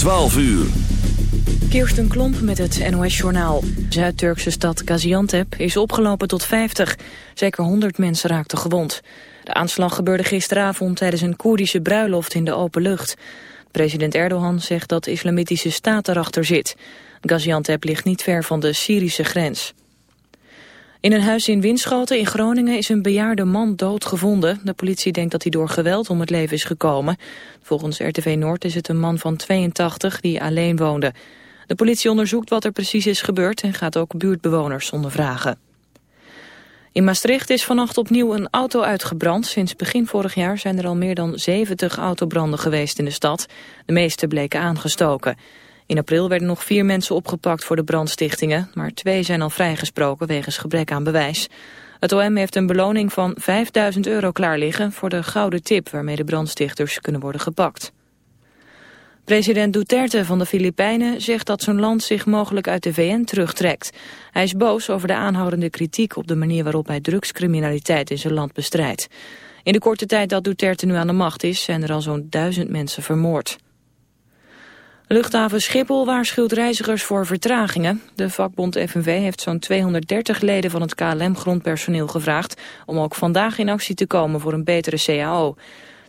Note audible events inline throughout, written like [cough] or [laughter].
12 uur. Kirsten Klomp met het NOS-journaal. Zuid-Turkse stad Gaziantep is opgelopen tot 50. Zeker 100 mensen raakten gewond. De aanslag gebeurde gisteravond tijdens een Koerdische bruiloft in de open lucht. President Erdogan zegt dat de islamitische staat erachter zit. Gaziantep ligt niet ver van de Syrische grens. In een huis in Winschoten in Groningen is een bejaarde man doodgevonden. De politie denkt dat hij door geweld om het leven is gekomen. Volgens RTV Noord is het een man van 82 die alleen woonde. De politie onderzoekt wat er precies is gebeurd en gaat ook buurtbewoners ondervragen. In Maastricht is vannacht opnieuw een auto uitgebrand. Sinds begin vorig jaar zijn er al meer dan 70 autobranden geweest in de stad. De meeste bleken aangestoken. In april werden nog vier mensen opgepakt voor de brandstichtingen, maar twee zijn al vrijgesproken wegens gebrek aan bewijs. Het OM heeft een beloning van 5000 euro klaar liggen voor de gouden tip waarmee de brandstichters kunnen worden gepakt. President Duterte van de Filipijnen zegt dat zijn land zich mogelijk uit de VN terugtrekt. Hij is boos over de aanhoudende kritiek op de manier waarop hij drugscriminaliteit in zijn land bestrijdt. In de korte tijd dat Duterte nu aan de macht is zijn er al zo'n duizend mensen vermoord. Luchthaven Schiphol waarschuwt reizigers voor vertragingen. De vakbond FNV heeft zo'n 230 leden van het KLM-grondpersoneel gevraagd... om ook vandaag in actie te komen voor een betere CAO.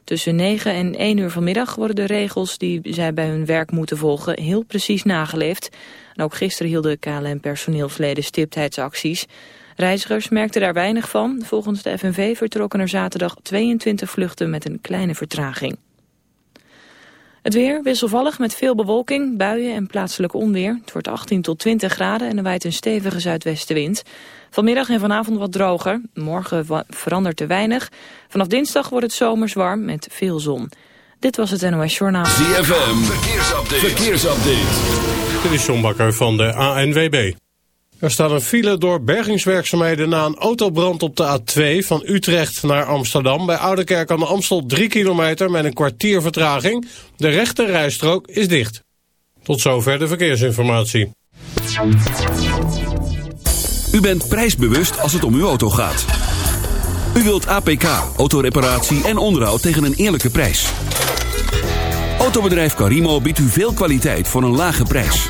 Tussen 9 en 1 uur vanmiddag worden de regels die zij bij hun werk moeten volgen... heel precies nageleefd. Ook gisteren hielden KLM-personeelsleden stiptheidsacties. Reizigers merkten daar weinig van. Volgens de FNV vertrokken er zaterdag 22 vluchten met een kleine vertraging. Het weer wisselvallig met veel bewolking, buien en plaatselijk onweer. Het wordt 18 tot 20 graden en er waait een stevige zuidwestenwind. Vanmiddag en vanavond wat droger. Morgen verandert er weinig. Vanaf dinsdag wordt het zomers warm met veel zon. Dit was het NOS Journaal. ZFM, verkeersupdate. verkeersupdate. Dit is John Bakker van de ANWB. Er staat een file door bergingswerkzaamheden na een autobrand op de A2 van Utrecht naar Amsterdam. Bij Oudekerk aan de Amstel 3 kilometer met een kwartier vertraging. De rechte rijstrook is dicht. Tot zover de verkeersinformatie. U bent prijsbewust als het om uw auto gaat. U wilt APK, autoreparatie en onderhoud tegen een eerlijke prijs. Autobedrijf Carimo biedt u veel kwaliteit voor een lage prijs.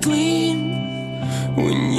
clean when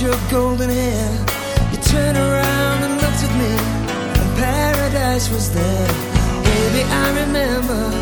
your golden hair? You turned around and looked at me. And paradise was there. Baby, I remember.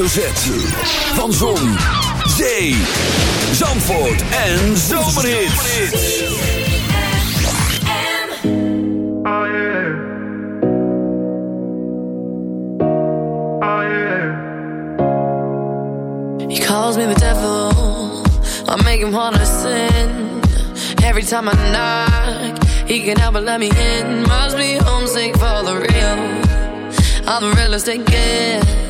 Van Zon, Zee, Zandvoort en Zomerhits. He calls me the devil. I make him wanna sin. Every time I knock, he can help but let me in. Must be homesick for the real. I'm the realest it gets.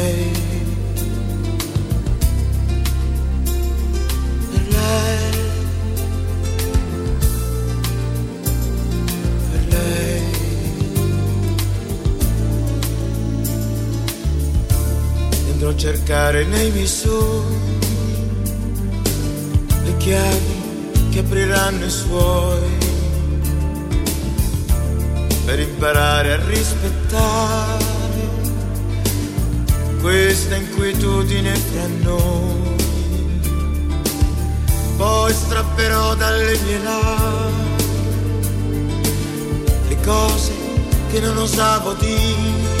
Cercare nei miei sogni le chiavi che apriranno i suoi per imparare a rispettare questa inquietudine fra noi. Poi strapperò dalle mie labbra le cose che non osavo dire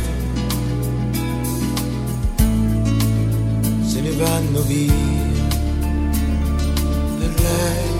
vanno via per lei.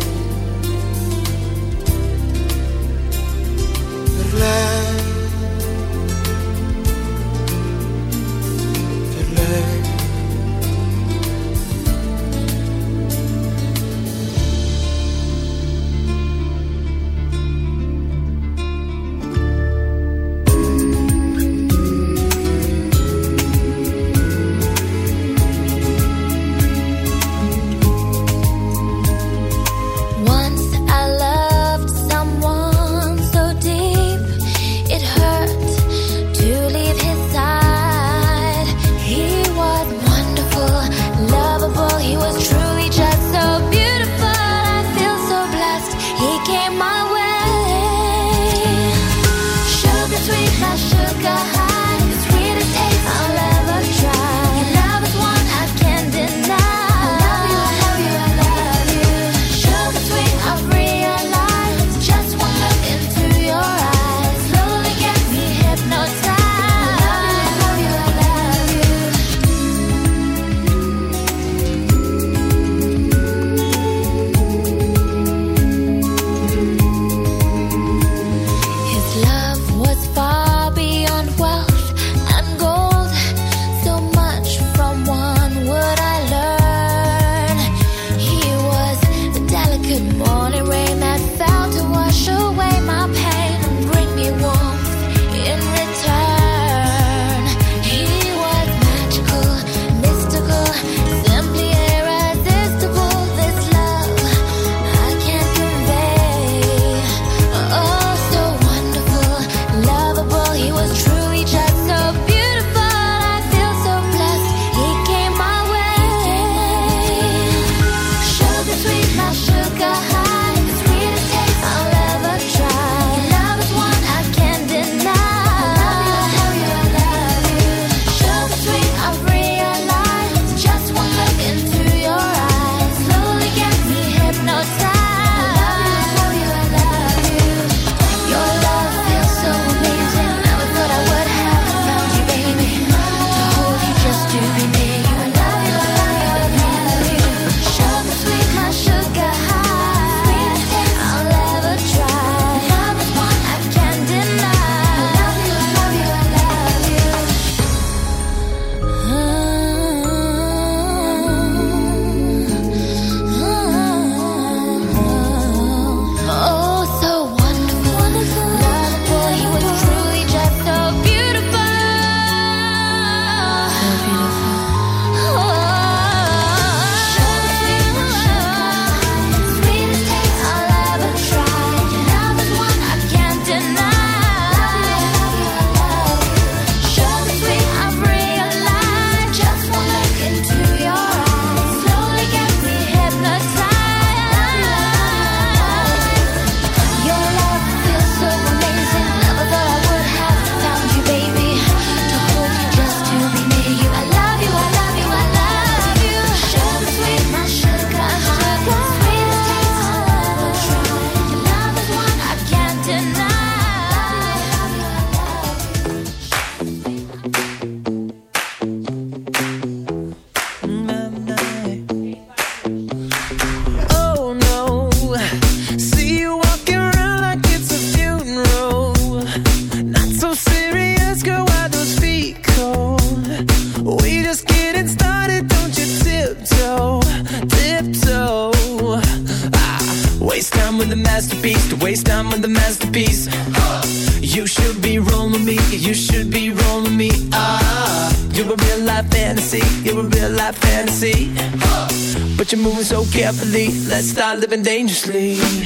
living dangerously.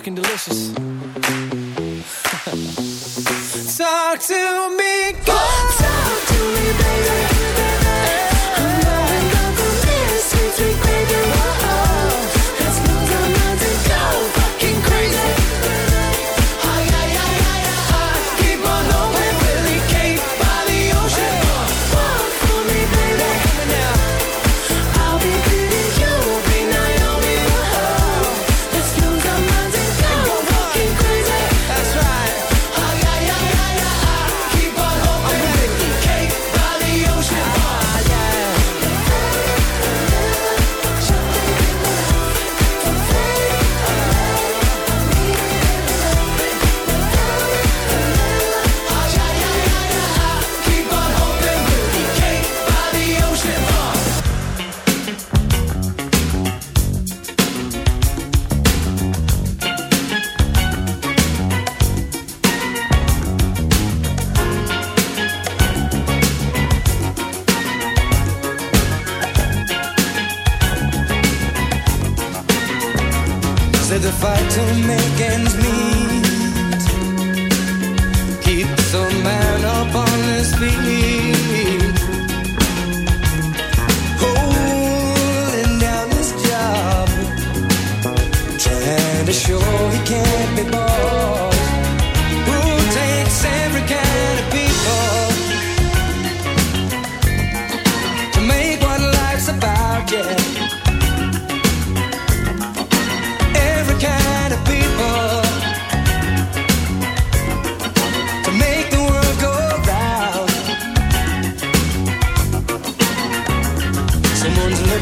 fucking delicious. [laughs] Talk to me, go talk.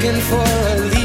looking for a lead.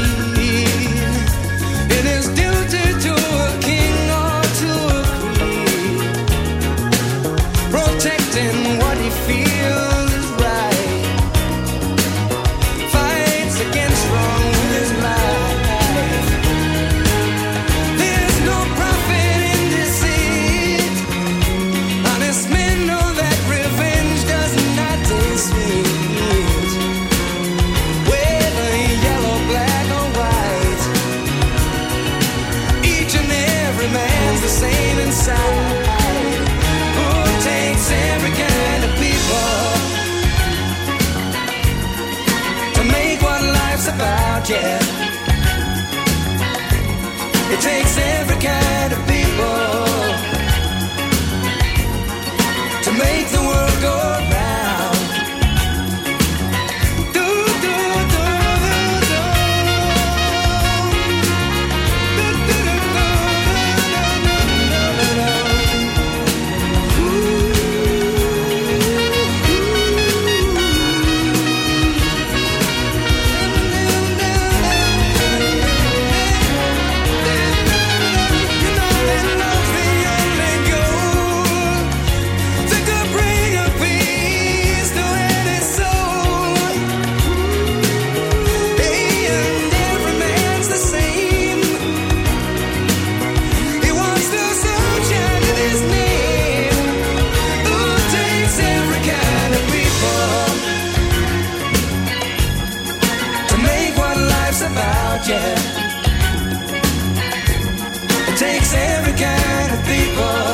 Takes every kind of people.